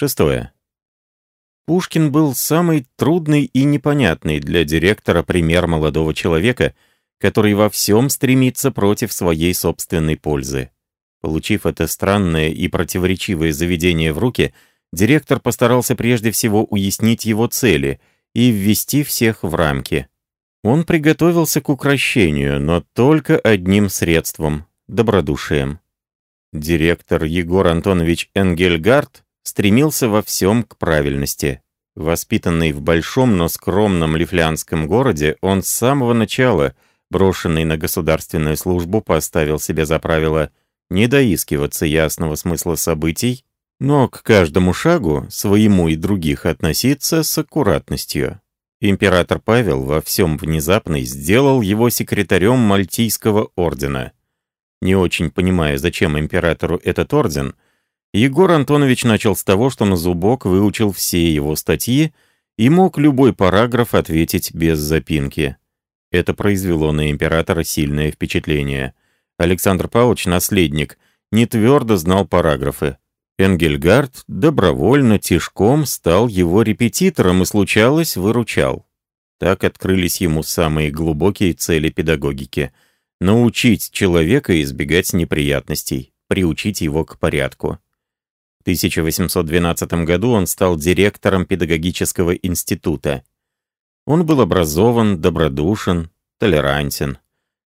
Шестое. Пушкин был самый трудный и непонятный для директора пример молодого человека, который во всем стремится против своей собственной пользы. Получив это странное и противоречивое заведение в руки, директор постарался прежде всего уяснить его цели и ввести всех в рамки. Он приготовился к укращению, но только одним средством — добродушием. Директор Егор Антонович Энгельгард стремился во всем к правильности. Воспитанный в большом, но скромном лифлянском городе, он с самого начала, брошенный на государственную службу, поставил себе за правило не доискиваться ясного смысла событий, но к каждому шагу, своему и других, относиться с аккуратностью. Император Павел во всем внезапной сделал его секретарем Мальтийского ордена. Не очень понимая, зачем императору этот орден, Егор Антонович начал с того, что на зубок выучил все его статьи и мог любой параграф ответить без запинки. Это произвело на императора сильное впечатление. Александр Павлович, наследник, не твердо знал параграфы. Энгельгард добровольно, тишком стал его репетитором и, случалось, выручал. Так открылись ему самые глубокие цели педагогики — научить человека избегать неприятностей, приучить его к порядку. В 1812 году он стал директором педагогического института. Он был образован, добродушен, толерантен.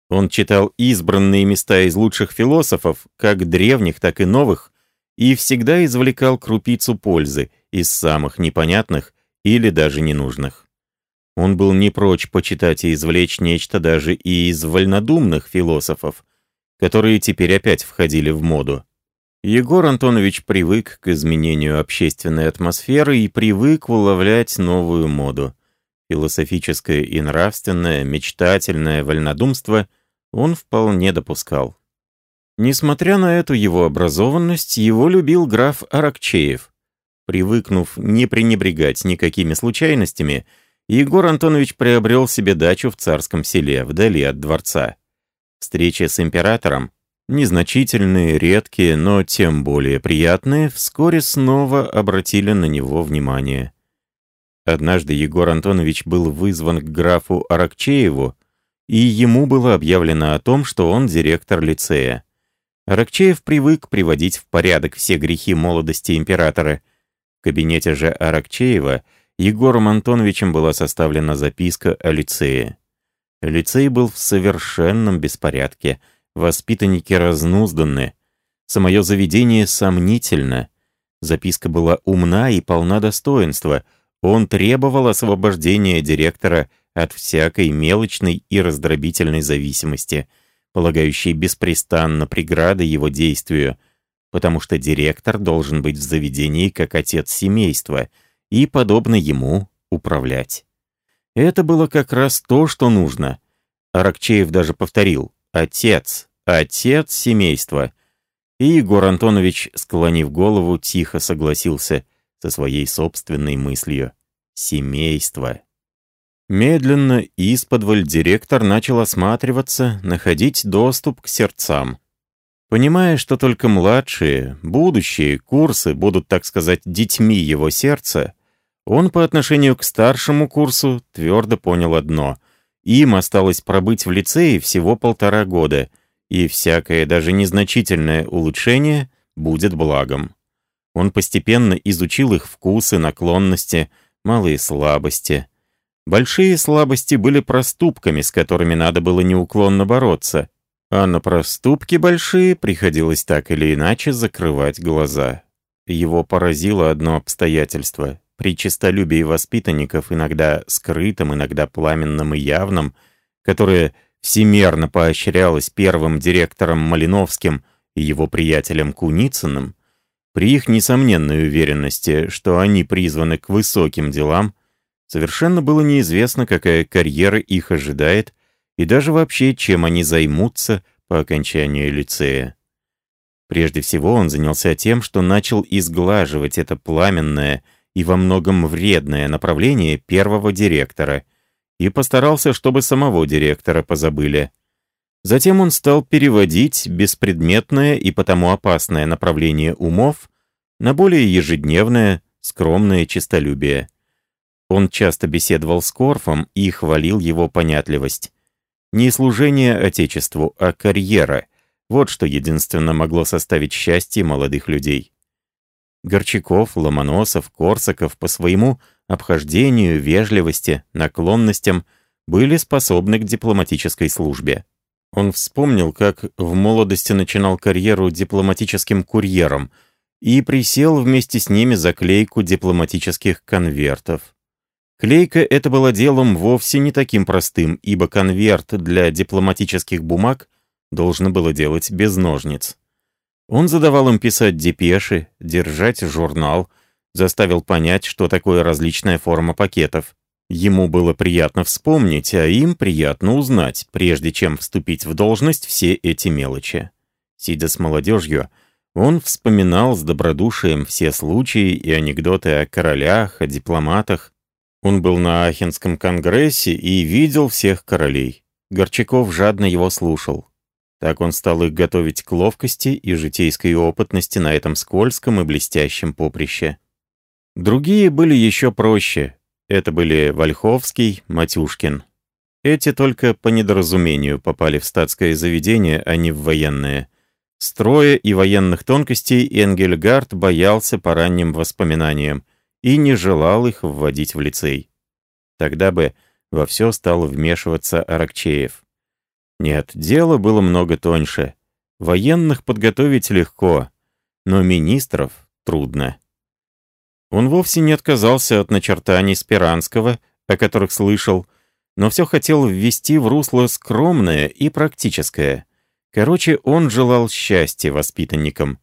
Он читал избранные места из лучших философов, как древних, так и новых, и всегда извлекал крупицу пользы из самых непонятных или даже ненужных. Он был не прочь почитать и извлечь нечто даже и из вольнодумных философов, которые теперь опять входили в моду. Егор Антонович привык к изменению общественной атмосферы и привык уловлять новую моду. Философическое и нравственное, мечтательное вольнодумство он вполне допускал. Несмотря на эту его образованность, его любил граф Аракчеев. Привыкнув не пренебрегать никакими случайностями, Егор Антонович приобрел себе дачу в царском селе, вдали от дворца. Встреча с императором Незначительные, редкие, но тем более приятные, вскоре снова обратили на него внимание. Однажды Егор Антонович был вызван к графу Аракчееву, и ему было объявлено о том, что он директор лицея. Аракчеев привык приводить в порядок все грехи молодости императора. В кабинете же Аракчеева Егором Антоновичем была составлена записка о лицее. Лицей был в совершенном беспорядке — Воспитанники разнузданы. Самое заведение сомнительно. Записка была умна и полна достоинства. Он требовал освобождения директора от всякой мелочной и раздробительной зависимости, полагающей беспрестанно преграды его действию, потому что директор должен быть в заведении как отец семейства и, подобно ему, управлять. Это было как раз то, что нужно. Аракчеев даже повторил Отец, отец семейства. И Егор Антонович, склонив голову, тихо согласился со своей собственной мыслью. Семейство. Медленно исподволь директор начал осматриваться, находить доступ к сердцам. Понимая, что только младшие, будущие курсы будут, так сказать, детьми его сердца, он по отношению к старшему курсу твердо понял одно — им осталось пробыть в лицее всего полтора года, и всякое, даже незначительное улучшение будет благом. Он постепенно изучил их вкусы, наклонности, малые слабости. Большие слабости были проступками, с которыми надо было неуклонно бороться, а на проступки большие приходилось так или иначе закрывать глаза. Его поразило одно обстоятельство. При честолюбии воспитанников, иногда скрытым, иногда пламенным и явным, которое всемерно поощрялось первым директором Малиновским и его приятелем Куницыным, при их несомненной уверенности, что они призваны к высоким делам, совершенно было неизвестно, какая карьера их ожидает и даже вообще, чем они займутся по окончанию лицея. Прежде всего он занялся тем, что начал изглаживать это пламенное и во многом вредное направление первого директора, и постарался, чтобы самого директора позабыли. Затем он стал переводить беспредметное и потому опасное направление умов на более ежедневное, скромное честолюбие. Он часто беседовал с Корфом и хвалил его понятливость. Не служение Отечеству, а карьера — вот что единственно могло составить счастье молодых людей. Горчаков, Ломоносов, Корсаков по своему обхождению, вежливости, наклонностям были способны к дипломатической службе. Он вспомнил, как в молодости начинал карьеру дипломатическим курьером и присел вместе с ними за клейку дипломатических конвертов. Клейка это было делом вовсе не таким простым, ибо конверт для дипломатических бумаг должно было делать без ножниц. Он задавал им писать депеши, держать журнал, заставил понять, что такое различная форма пакетов. Ему было приятно вспомнить, а им приятно узнать, прежде чем вступить в должность все эти мелочи. Сидя с молодежью, он вспоминал с добродушием все случаи и анекдоты о королях, о дипломатах. Он был на Ахенском конгрессе и видел всех королей. Горчаков жадно его слушал. Так он стал их готовить к ловкости и житейской опытности на этом скользком и блестящем поприще. Другие были еще проще. Это были Вольховский, Матюшкин. Эти только по недоразумению попали в статское заведение, а не в военное. Строя и военных тонкостей Энгельгард боялся по ранним воспоминаниям и не желал их вводить в лицей. Тогда бы во все стал вмешиваться Аракчеев. Нет, дело было много тоньше. Военных подготовить легко, но министров трудно. Он вовсе не отказался от начертаний Спиранского, о которых слышал, но все хотел ввести в русло скромное и практическое. Короче, он желал счастья воспитанникам.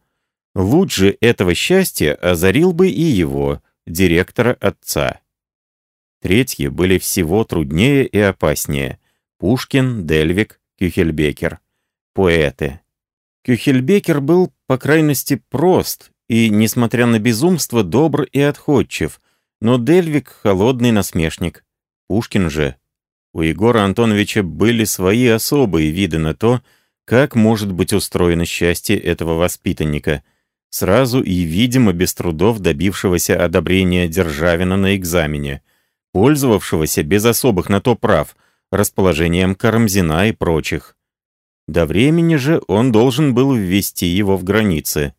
Лучше этого счастья озарил бы и его, директора отца. Третьи были всего труднее и опаснее. Пушкин, Дельвик, Кюхельбекер. Поэты. Кюхельбекер был, по крайности, прост и, несмотря на безумство, добр и отходчив, но Дельвик — холодный насмешник. Пушкин же. У Егора Антоновича были свои особые виды на то, как может быть устроено счастье этого воспитанника, сразу и, видимо, без трудов добившегося одобрения Державина на экзамене, пользовавшегося без особых на то прав, расположением Карамзина и прочих. До времени же он должен был ввести его в границы.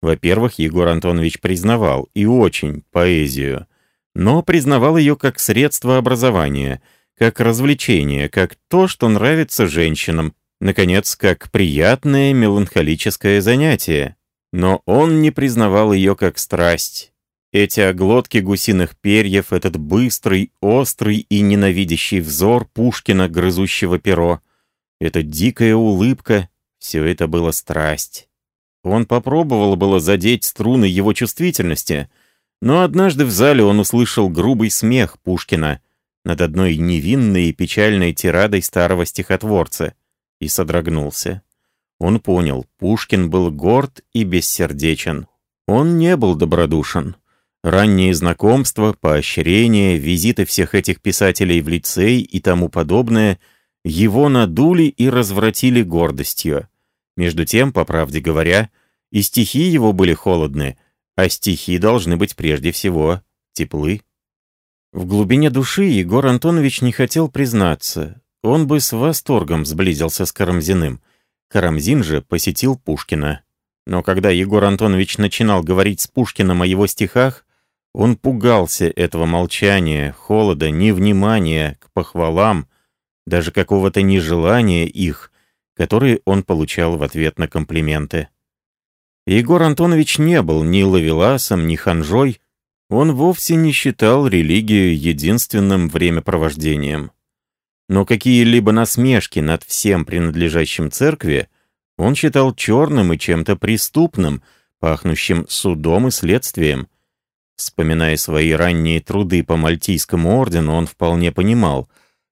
Во-первых, Егор Антонович признавал, и очень, поэзию, но признавал ее как средство образования, как развлечение, как то, что нравится женщинам, наконец, как приятное меланхолическое занятие. Но он не признавал ее как страсть. Эти оглотки гусиных перьев, этот быстрый, острый и ненавидящий взор Пушкина, грызущего перо, эта дикая улыбка — все это было страсть. Он попробовал было задеть струны его чувствительности, но однажды в зале он услышал грубый смех Пушкина над одной невинной и печальной тирадой старого стихотворца и содрогнулся. Он понял, Пушкин был горд и бессердечен. Он не был добродушен. Ранние знакомства, поощрения, визиты всех этих писателей в лицей и тому подобное его надули и развратили гордостью. Между тем, по правде говоря, и стихи его были холодны, а стихи должны быть прежде всего теплы. В глубине души Егор Антонович не хотел признаться. Он бы с восторгом сблизился с Карамзиным. Карамзин же посетил Пушкина. Но когда Егор Антонович начинал говорить с Пушкиным о его стихах, он пугался этого молчания, холода, невнимания к похвалам, даже какого-то нежелания их, которые он получал в ответ на комплименты. Егор Антонович не был ни лавеласом, ни ханжой, он вовсе не считал религию единственным времяпровождением. Но какие-либо насмешки над всем принадлежащим церкви он считал черным и чем-то преступным, пахнущим судом и следствием. Вспоминая свои ранние труды по Мальтийскому ордену, он вполне понимал,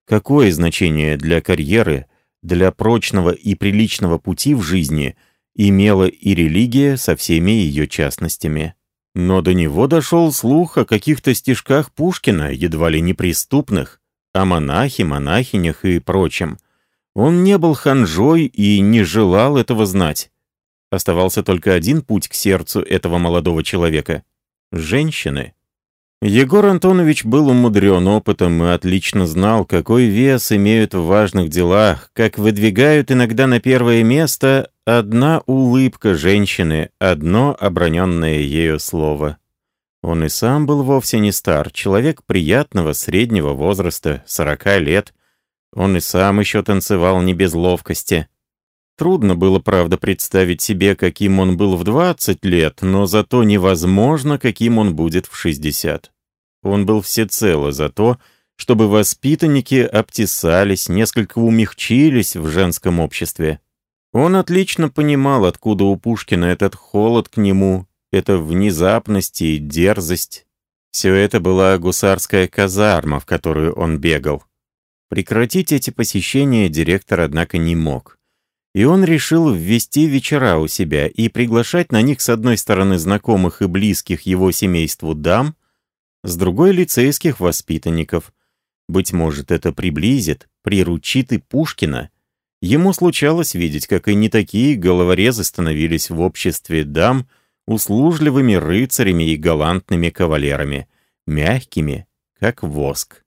какое значение для карьеры – для прочного и приличного пути в жизни имела и религия со всеми ее частностями. Но до него дошел слух о каких-то стишках Пушкина, едва ли неприступных, о монахе, монахинях и прочем. Он не был ханжой и не желал этого знать. Оставался только один путь к сердцу этого молодого человека — женщины. Егор Антонович был умудрен опытом и отлично знал, какой вес имеют в важных делах, как выдвигают иногда на первое место одна улыбка женщины, одно оброненное ею слово. Он и сам был вовсе не стар, человек приятного среднего возраста, сорока лет. Он и сам еще танцевал не без ловкости. Трудно было, правда, представить себе, каким он был в 20 лет, но зато невозможно, каким он будет в 60. Он был всецело за то, чтобы воспитанники обтесались, несколько умягчились в женском обществе. Он отлично понимал, откуда у Пушкина этот холод к нему, эта внезапность и дерзость. Все это была гусарская казарма, в которую он бегал. Прекратить эти посещения директор, однако, не мог. И он решил ввести вечера у себя и приглашать на них с одной стороны знакомых и близких его семейству дам, с другой — лицейских воспитанников. Быть может, это приблизит, приручит и Пушкина. Ему случалось видеть, как и не такие головорезы становились в обществе дам услужливыми рыцарями и галантными кавалерами, мягкими, как воск.